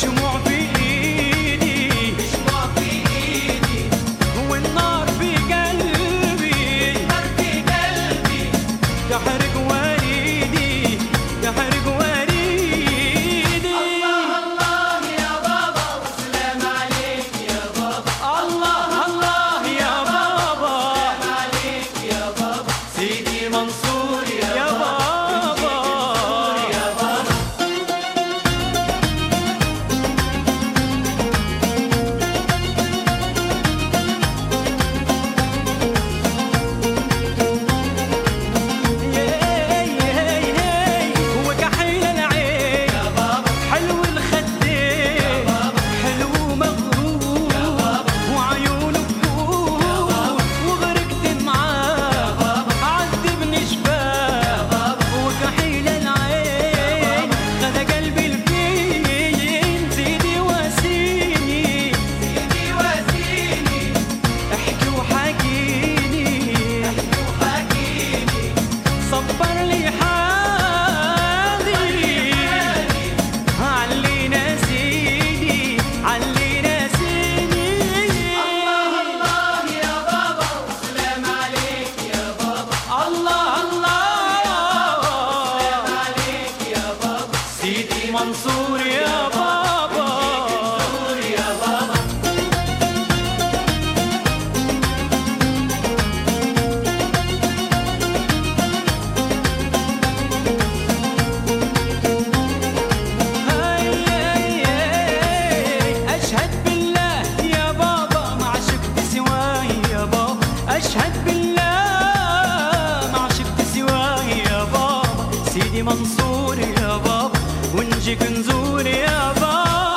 vejo morto. سيدي منصور يا بابا ونجيك نزور يا بابا.